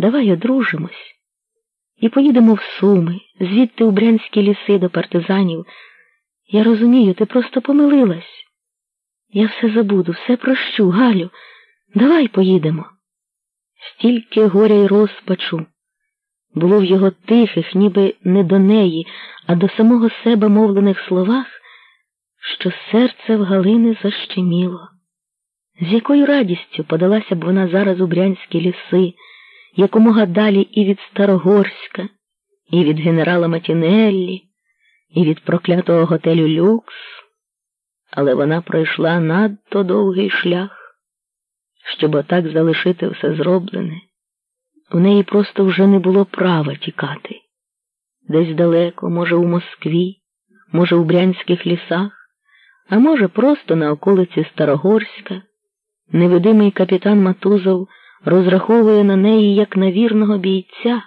Давай одружимось і поїдемо в Суми, звідти у брянські ліси до партизанів. Я розумію, ти просто помилилась. Я все забуду, все прощу, Галю. Давай поїдемо. Стільки горя й розпачу було в його тихих, ніби не до неї, а до самого себе мовлених словах, що серце в Галини защеміло. З якою радістю подалася б вона зараз у брянські ліси, якомога далі і від Старогорська, і від генерала Матінеллі, і від проклятого готелю Люкс, але вона пройшла надто довгий шлях, щоб отак залишити все зроблене. У неї просто вже не було права тікати. Десь далеко, може, у Москві, може, у брянських лісах, а може, просто на околиці Старогорська. Невидимий капітан Матузов розраховує на неї як на вірного бійця,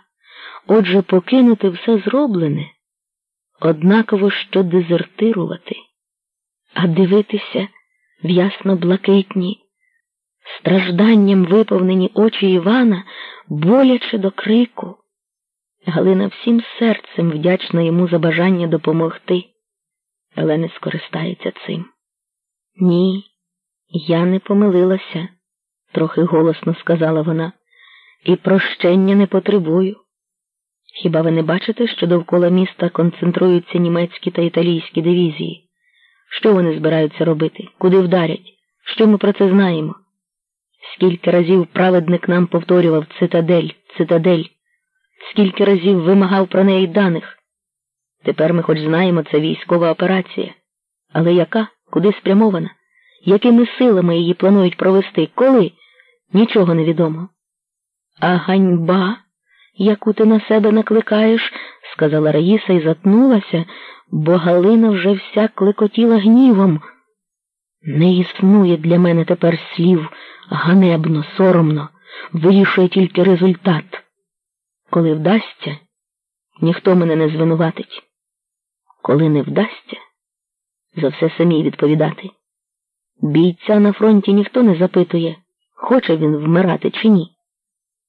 отже, покинути все зроблене, однаково що дезертирувати, а дивитися в ясно блакитні, стражданням виповнені очі Івана боляче до крику. Галина всім серцем вдячна йому за бажання допомогти, але не скористається цим. Ні, я не помилилася, трохи голосно сказала вона, і прощення не потребую. Хіба ви не бачите, що довкола міста концентруються німецькі та італійські дивізії? Що вони збираються робити? Куди вдарять? Що ми про це знаємо? Скільки разів праведник нам повторював цитадель, цитадель, скільки разів вимагав про неї даних. Тепер ми хоч знаємо, це військова операція. Але яка? Куди спрямована? Якими силами її планують провести? Коли? Нічого не відомо. А ганьба, яку ти на себе накликаєш, сказала Раїса і затнулася, бо Галина вже вся клекотіла гнівом. Не існує для мене тепер слів ганебно, соромно, вирішує тільки результат. Коли вдасться, ніхто мене не звинуватить. Коли не вдасться, за все самі відповідати. Бійця на фронті ніхто не запитує, хоче він вмирати чи ні.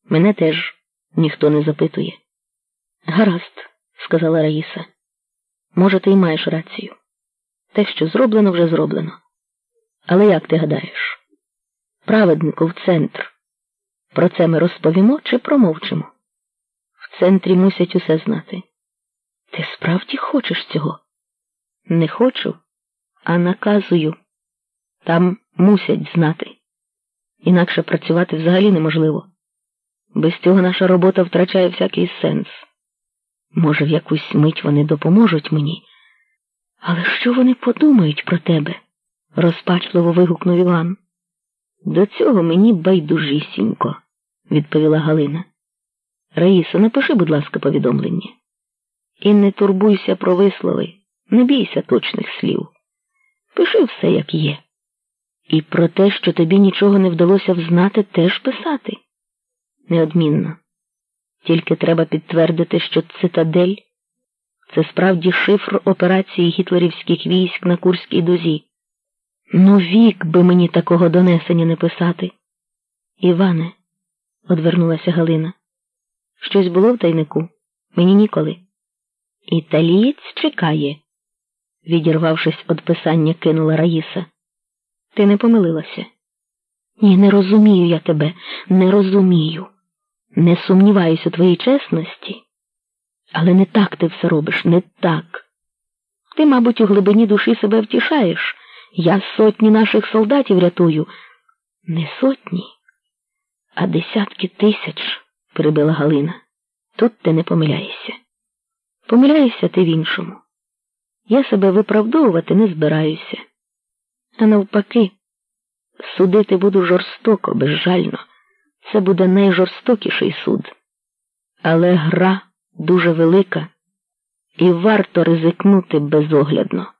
Мене теж ніхто не запитує. Гаразд, сказала Раїса. Може, ти й маєш рацію. Те, що зроблено, вже зроблено. Але як ти гадаєш? Праведнику в центр. Про це ми розповімо чи промовчимо? В центрі мусять усе знати. Ти справді хочеш цього? Не хочу, а наказую. Там мусять знати. Інакше працювати взагалі неможливо. Без цього наша робота втрачає всякий сенс. Може, в якусь мить вони допоможуть мені. Але що вони подумають про тебе? розпачливо вигукнув Іван. До цього мені байдужісінько, відповіла Галина. Раїсо, напиши, будь ласка, повідомлення. І не турбуйся про вислови, не бійся точних слів. Пиши все, як є. І про те, що тобі нічого не вдалося взнати, теж писати. Неодмінно. Тільки треба підтвердити, що цитадель це справді шифр операції гітлерівських військ на Курській дозі. Ну, вік би мені такого донесення не писати. Іване, одвернулася Галина. Щось було в тайнику? Мені ніколи. Італієць чекає, відірвавшись від писання, кинула Раїса. Ти не помилилася? Ні, не розумію я тебе, не розумію. Не сумніваюся у твоїй чесності, але не так ти все робиш, не так. Ти, мабуть, у глибині душі себе втішаєш. Я сотні наших солдатів рятую. Не сотні, а десятки тисяч, перебила Галина. Тут ти не помиляєшся. Помиляєшся ти в іншому. Я себе виправдовувати не збираюся. А навпаки, судити буду жорстоко, безжально. Це буде найжорстокіший суд. Але гра дуже велика і варто ризикнути безоглядно.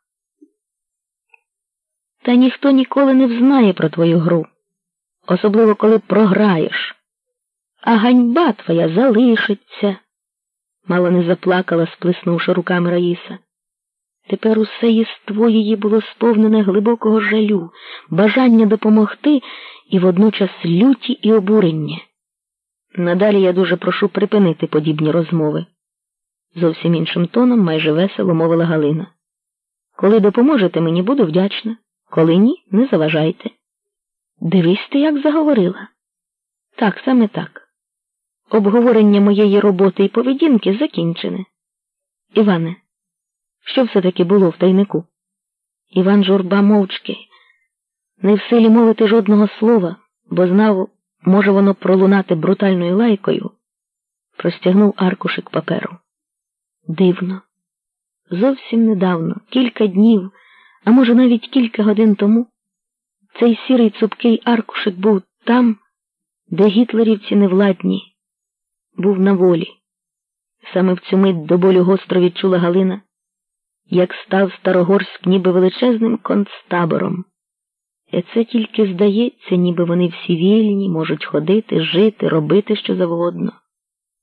Та ніхто ніколи не взнає про твою гру, особливо коли програєш. А ганьба твоя залишиться, мало не заплакала, сплеснувши руками Раїса. Тепер усе єство її було сповнене глибокого жалю, бажання допомогти і водночас люті і обурення. Надалі я дуже прошу припинити подібні розмови. Зовсім іншим тоном майже весело мовила Галина. Коли допоможете мені, буду вдячна. Коли ні, не заважайте. Дивись ти, як заговорила. Так, саме так. Обговорення моєї роботи і поведінки закінчене. Іване, що все таки було в тайнику? Іван журба мовчки, не в силі мовити жодного слова, бо знав, може воно пролунати брутальною лайкою, простягнув аркушик паперу. Дивно. Зовсім недавно, кілька днів, а може навіть кілька годин тому, цей сірий цупкий аркушик був там, де гітлерівці невладні, був на волі. Саме в цю мить до болю гостро відчула Галина, як став Старогорськ ніби величезним концтабором. І це тільки здається, ніби вони всі вільні, можуть ходити, жити, робити що завгодно.